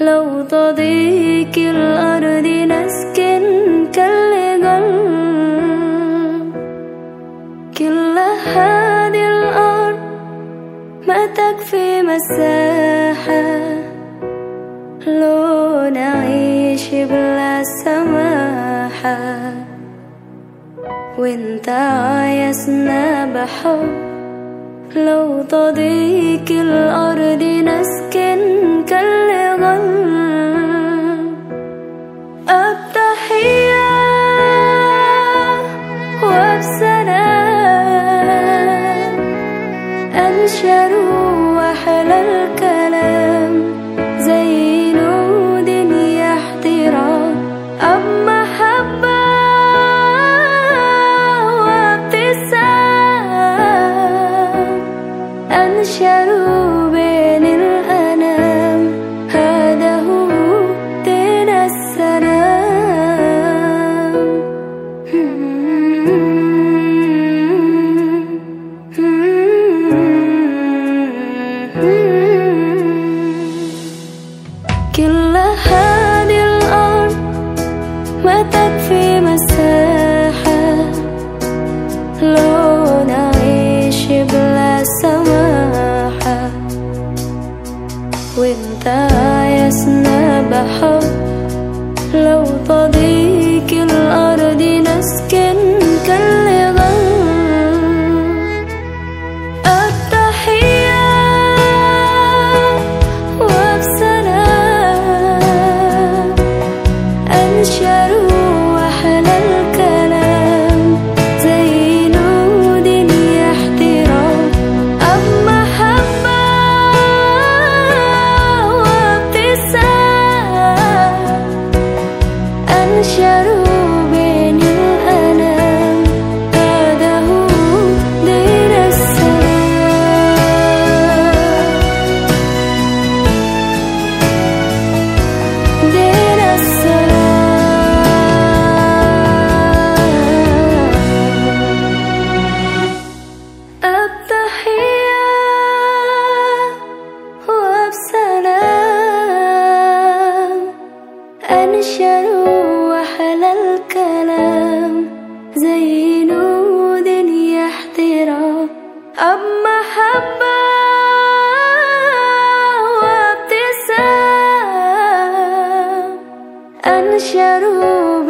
لو تضيق الأرض نسكن قلب كل هذه الأرض ما تكفي مساحة. لو نعيش بلا سماحة. وإنت عايزنا بحب. لو تضيق الأرض نسكن أنشروا أحلى الكلام. زي نود احترام أب محبة وابتسام. أنشروا بحب لو تضيق أنشروا أحلى الكلام. زي نود احترام. أب محبة وابتسام. أنشروا